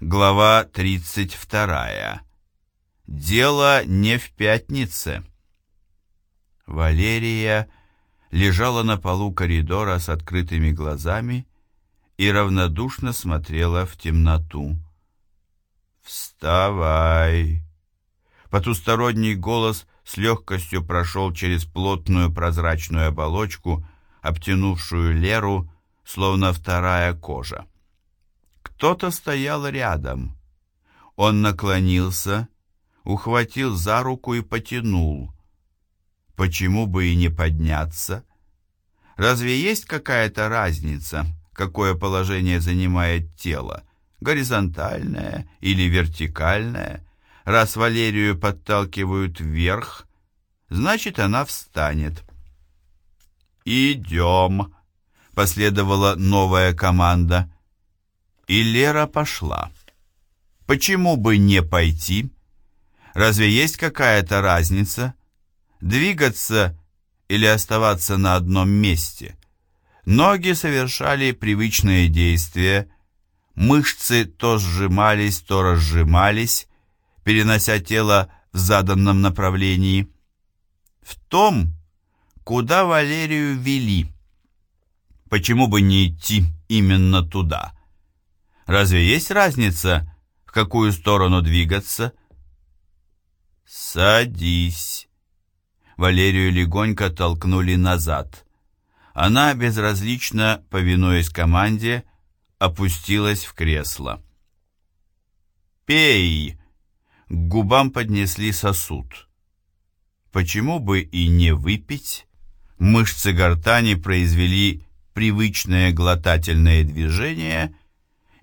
Глава 32. Дело не в пятнице. Валерия лежала на полу коридора с открытыми глазами и равнодушно смотрела в темноту. «Вставай!» Потусторонний голос с легкостью прошел через плотную прозрачную оболочку, обтянувшую Леру, словно вторая кожа. Кто-то стоял рядом. Он наклонился, ухватил за руку и потянул. Почему бы и не подняться? Разве есть какая-то разница, какое положение занимает тело, горизонтальное или вертикальное? Раз Валерию подталкивают вверх, значит, она встанет. «Идем!» — последовала новая команда. И Лера пошла. Почему бы не пойти? Разве есть какая-то разница? Двигаться или оставаться на одном месте? Ноги совершали привычные действия, мышцы то сжимались, то разжимались, перенося тело в заданном направлении. В том, куда Валерию вели. Почему бы не идти именно туда? Разве есть разница, в какую сторону двигаться? «Садись!» Валерию легонько толкнули назад. Она, безразлично, повинуясь команде, опустилась в кресло. «Пей!» К губам поднесли сосуд. Почему бы и не выпить? Мышцы гортани произвели привычное глотательное движение,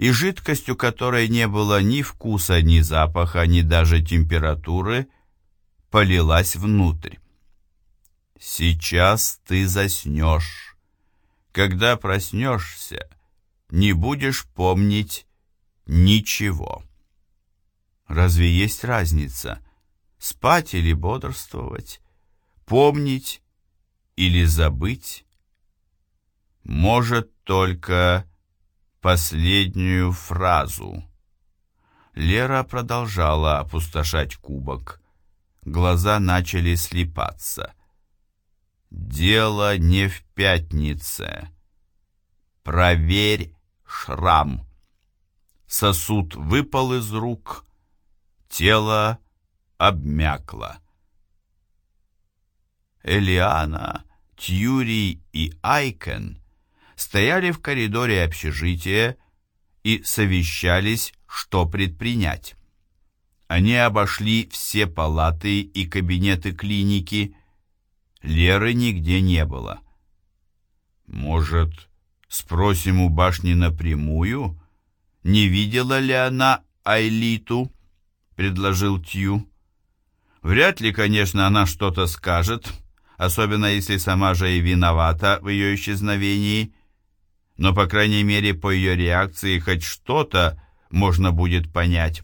и жидкость, у которой не было ни вкуса, ни запаха, ни даже температуры, полилась внутрь. «Сейчас ты заснешь. Когда проснешься, не будешь помнить ничего». Разве есть разница, спать или бодрствовать, помнить или забыть? Может только последнюю фразу. Лера продолжала опустошать кубок. Глаза начали слипаться. «Дело не в пятнице. Проверь шрам». Сосуд выпал из рук, тело обмякло. Элиана, Тьюри и Айкен стояли в коридоре общежития и совещались, что предпринять. Они обошли все палаты и кабинеты клиники. Леры нигде не было. «Может, спросим у башни напрямую, не видела ли она Айлиту?» — предложил Тью. «Вряд ли, конечно, она что-то скажет, особенно если сама же и виновата в ее исчезновении» но, по крайней мере, по ее реакции хоть что-то можно будет понять.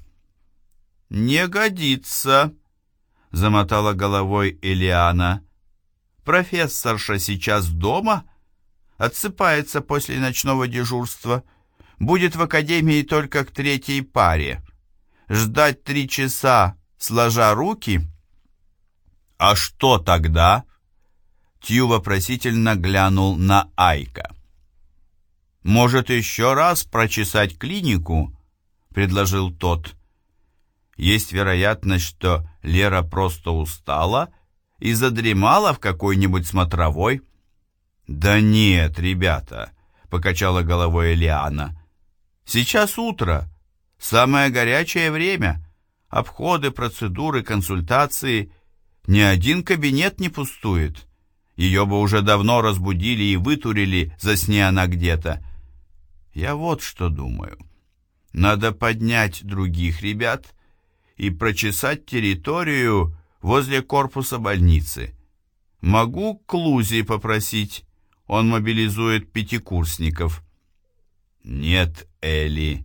«Не годится», — замотала головой Элиана. «Профессорша сейчас дома? Отсыпается после ночного дежурства. Будет в академии только к третьей паре. Ждать три часа, сложа руки?» «А что тогда?» Тью вопросительно глянул на Айка. «Может, еще раз прочесать клинику?» — предложил тот. «Есть вероятность, что Лера просто устала и задремала в какой-нибудь смотровой». «Да нет, ребята», — покачала головой Элиана. «Сейчас утро, самое горячее время. Обходы, процедуры, консультации. Ни один кабинет не пустует. Ее бы уже давно разбудили и вытурили, засни она где-то. Я вот что думаю. Надо поднять других ребят и прочесать территорию возле корпуса больницы. Могу Клузи попросить, он мобилизует пятикурсников. Нет, Элли.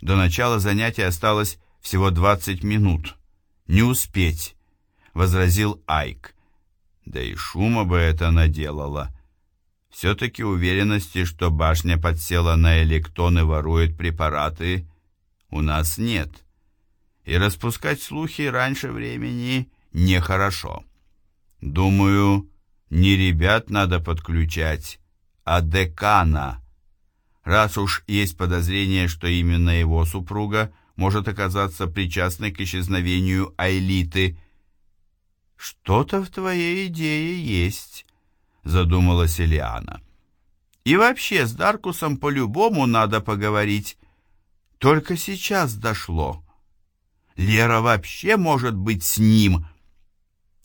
До начала занятия осталось всего 20 минут. Не успеть, возразил Айк. Да и шума бы это наделало. Все-таки уверенности, что башня подсела на электон и ворует препараты, у нас нет. И распускать слухи раньше времени нехорошо. Думаю, не ребят надо подключать, а декана. Раз уж есть подозрение, что именно его супруга может оказаться причастной к исчезновению Айлиты. «Что-то в твоей идее есть», — задумалась Элиана. «И вообще с Даркусом по-любому надо поговорить. Только сейчас дошло. Лера вообще может быть с ним».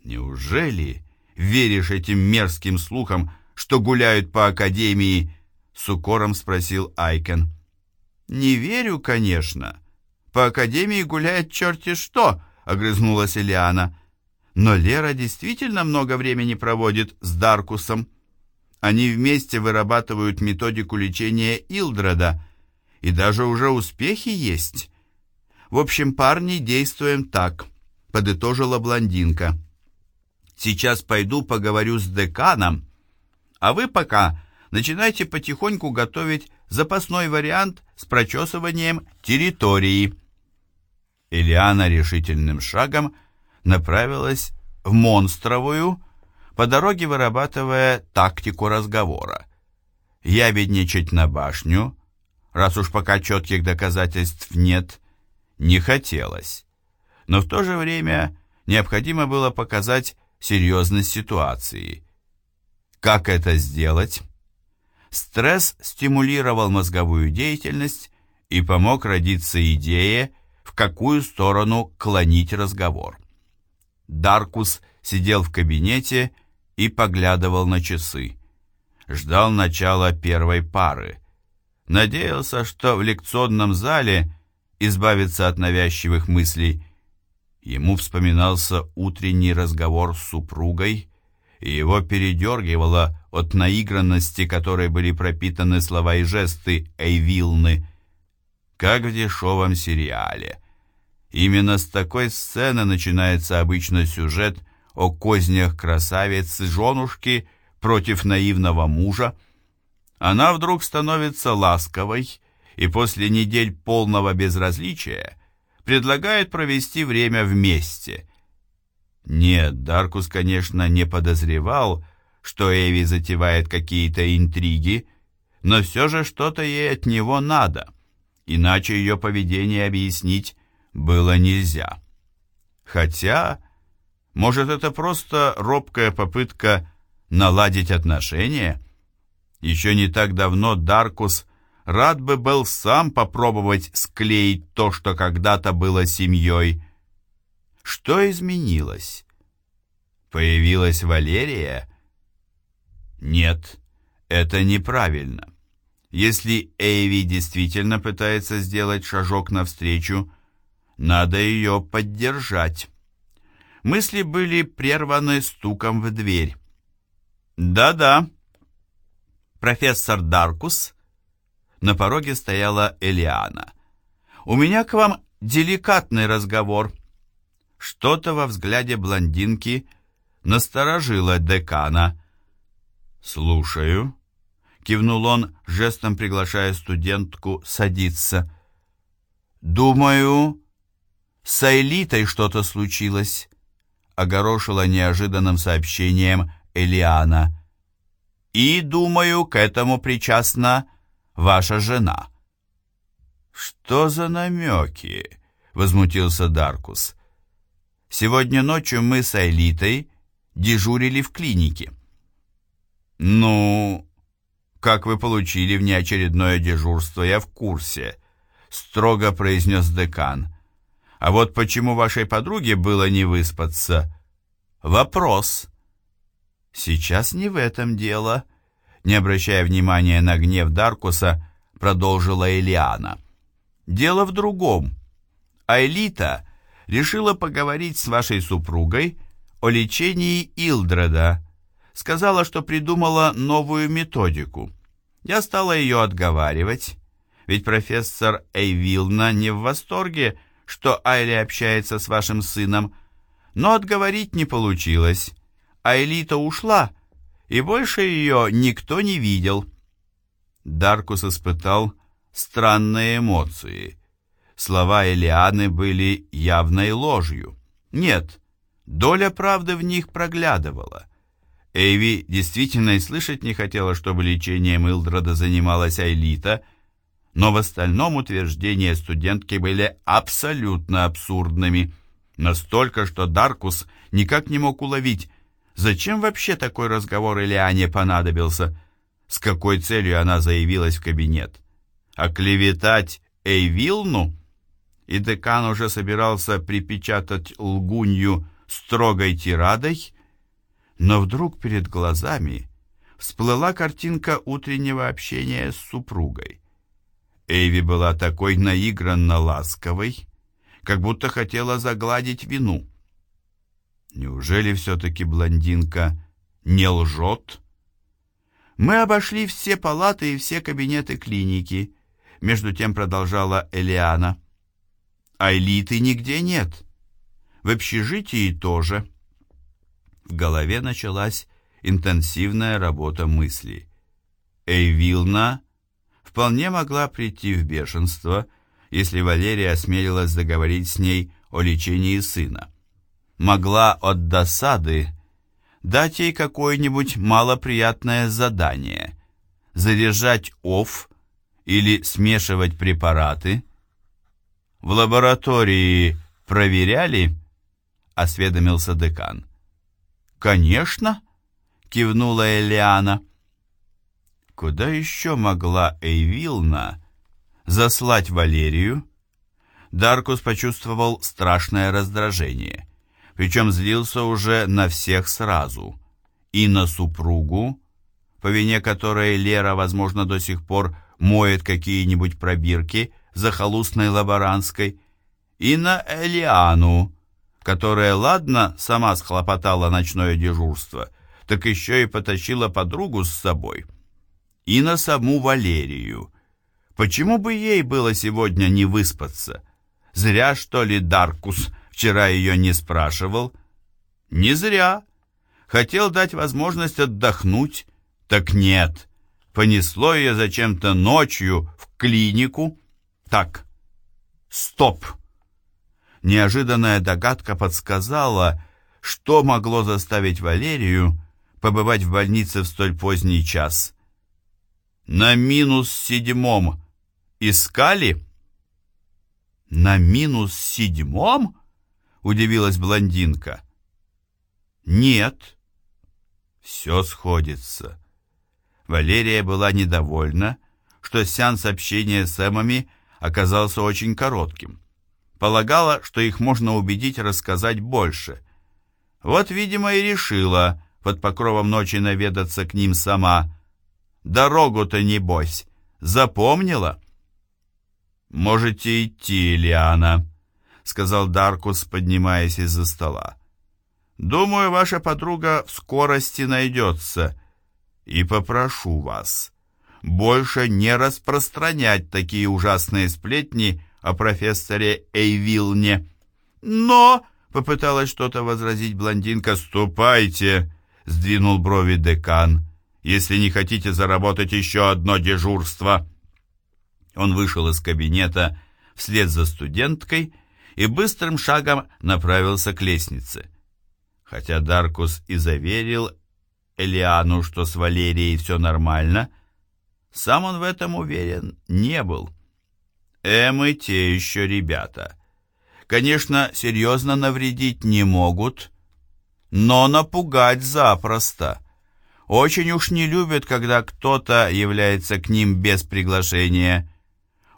«Неужели веришь этим мерзким слухам, что гуляют по академии?» — с укором спросил Айкен. «Не верю, конечно. По академии гуляет черти что!» — огрызнулась Элиана. «Но Лера действительно много времени проводит с Даркусом. Они вместе вырабатывают методику лечения Илдреда, и даже уже успехи есть. В общем, парни, действуем так», — подытожила блондинка. «Сейчас пойду поговорю с деканом, а вы пока начинайте потихоньку готовить запасной вариант с прочесыванием территории». Ильяна решительным шагом направилась в Монстровую, по дороге вырабатывая тактику разговора. Ябедничать на башню, раз уж пока четких доказательств нет, не хотелось. Но в то же время необходимо было показать серьезность ситуации. Как это сделать? Стресс стимулировал мозговую деятельность и помог родиться идее в какую сторону клонить разговор. Даркус сидел в кабинете и поглядывал на часы. Ждал начала первой пары. Надеялся, что в лекционном зале избавиться от навязчивых мыслей. Ему вспоминался утренний разговор с супругой, и его передергивало от наигранности, которой были пропитаны слова и жесты Эйвилны – как в дешевом сериале. Именно с такой сцены начинается обычно сюжет о кознях красавицы женушки против наивного мужа. Она вдруг становится ласковой и после недель полного безразличия предлагает провести время вместе. Нет, Даркус, конечно, не подозревал, что Эви затевает какие-то интриги, но все же что-то ей от него надо — иначе ее поведение объяснить было нельзя. Хотя, может, это просто робкая попытка наладить отношения? Еще не так давно Даркус рад бы был сам попробовать склеить то, что когда-то было семьей. Что изменилось? Появилась Валерия? Нет, это неправильно. Если Эйви действительно пытается сделать шажок навстречу, надо ее поддержать. Мысли были прерваны стуком в дверь. «Да-да». «Профессор Даркус?» На пороге стояла Элиана. «У меня к вам деликатный разговор». Что-то во взгляде блондинки насторожило декана. «Слушаю», кивнул он, жестом приглашая студентку садиться. «Думаю, с Элитой что-то случилось», — огорошила неожиданным сообщением Элиана. «И, думаю, к этому причастна ваша жена». «Что за намеки?» — возмутился Даркус. «Сегодня ночью мы с Элитой дежурили в клинике». «Ну, как вы получили внеочередное дежурство, я в курсе», — строго произнес декан. «А вот почему вашей подруге было не выспаться?» «Вопрос». «Сейчас не в этом дело», — не обращая внимания на гнев Даркуса, продолжила Элиана. «Дело в другом. Айлита решила поговорить с вашей супругой о лечении Илдреда, сказала, что придумала новую методику. Я стала ее отговаривать, ведь профессор Эйвилна не в восторге, что Айли общается с вашим сыном, но отговорить не получилось. Айлита ушла, и больше ее никто не видел. Даркус испытал странные эмоции. Слова Элианы были явной ложью. Нет, доля правды в них проглядывала. Эйви действительно и слышать не хотела, чтобы лечением Илдрода занималась Айлита, но в остальном утверждения студентки были абсолютно абсурдными. Настолько, что Даркус никак не мог уловить, зачем вообще такой разговор Элиане понадобился, с какой целью она заявилась в кабинет. Оклеветать Эйвилну? И декан уже собирался припечатать лгунью строгой тирадой, но вдруг перед глазами всплыла картинка утреннего общения с супругой. Эйви была такой наигранно ласковой, как будто хотела загладить вину. Неужели все-таки блондинка не лжет? Мы обошли все палаты и все кабинеты клиники, между тем продолжала Элиана. Айлиты нигде нет. В общежитии тоже. В голове началась интенсивная работа мысли. Эйвилна вполне могла прийти в бешенство, если Валерия осмелилась заговорить с ней о лечении сына. Могла от досады дать ей какое-нибудь малоприятное задание, заряжать ОФ или смешивать препараты. В лаборатории проверяли, осведомился декан. «Конечно!» — кивнула Элиана. Куда еще могла Эйвилна заслать Валерию? Даркус почувствовал страшное раздражение, причем злился уже на всех сразу. И на супругу, по вине которой Лера, возможно, до сих пор моет какие-нибудь пробирки за захолустной лаборантской, и на Элиану, которая, ладно, сама схлопотала ночное дежурство, так еще и потащила подругу с собой. И на саму Валерию. Почему бы ей было сегодня не выспаться? Зря, что ли, Даркус вчера ее не спрашивал? Не зря. Хотел дать возможность отдохнуть, так нет. Понесло ее зачем-то ночью в клинику. Так, стоп. Неожиданная догадка подсказала, что могло заставить Валерию побывать в больнице в столь поздний час. На минус седьмом искали? На минус седьмом? Удивилась блондинка. Нет. Все сходится. Валерия была недовольна, что сеанс общения с Эмами оказался очень коротким. Полагала, что их можно убедить рассказать больше. Вот, видимо, и решила под покровом ночи наведаться к ним сама. Дорогу-то, небось, запомнила? «Можете идти, Лиана», — сказал Даркус, поднимаясь из-за стола. «Думаю, ваша подруга в скорости найдется. И попрошу вас, больше не распространять такие ужасные сплетни, о профессоре Эйвилне. «Но...» — попыталась что-то возразить блондинка. «Ступайте!» — сдвинул брови декан. «Если не хотите заработать еще одно дежурство». Он вышел из кабинета вслед за студенткой и быстрым шагом направился к лестнице. Хотя Даркус и заверил Элиану, что с Валерией все нормально, сам он в этом уверен не был. Эмы те еще ребята. Конечно, серьезно навредить не могут, но напугать запросто. Очень уж не любят, когда кто-то является к ним без приглашения.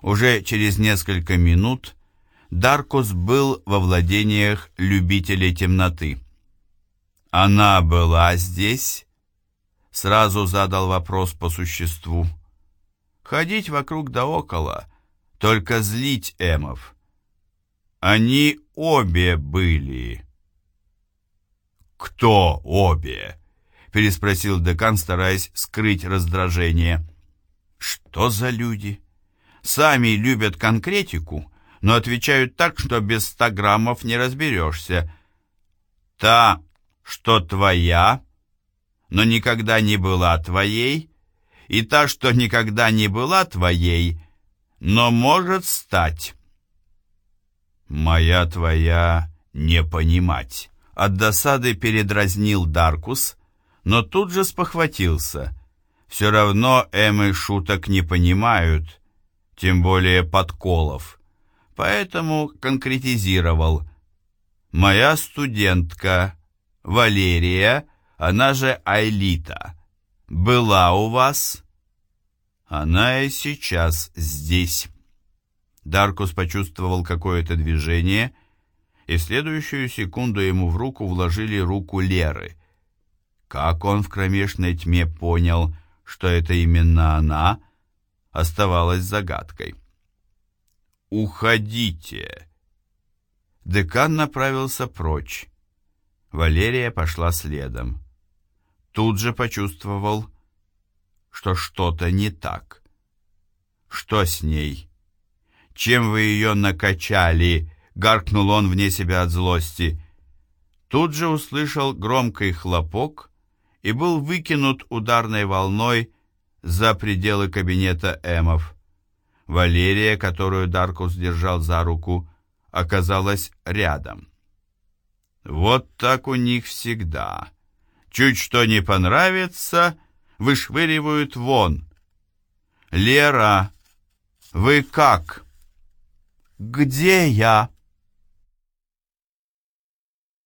Уже через несколько минут Даркус был во владениях любителей темноты. «Она была здесь?» Сразу задал вопрос по существу. Ходить вокруг да около только злить эмов. Они обе были. «Кто обе?» — переспросил декан, стараясь скрыть раздражение. «Что за люди? Сами любят конкретику, но отвечают так, что без ста граммов не разберешься. Та, что твоя, но никогда не была твоей, и та, что никогда не была твоей — но может стать. «Моя твоя не понимать». От досады передразнил Даркус, но тут же спохватился. Все равно Эмы шуток не понимают, тем более подколов. Поэтому конкретизировал. «Моя студентка Валерия, она же Айлита, была у вас?» «Она и сейчас здесь». Даркус почувствовал какое-то движение, и в следующую секунду ему в руку вложили руку Леры. Как он в кромешной тьме понял, что это именно она, оставалось загадкой. «Уходите!» Декан направился прочь. Валерия пошла следом. Тут же почувствовал, что что-то не так. Что с ней? Чем вы ее накачали?» — гаркнул он вне себя от злости. Тут же услышал громкий хлопок и был выкинут ударной волной за пределы кабинета Эмов. Валерия, которую Даркус держал за руку, оказалась рядом. Вот так у них всегда. Чуть что не понравится, вышвыривают вон. «Лера, вы как?» «Где я?»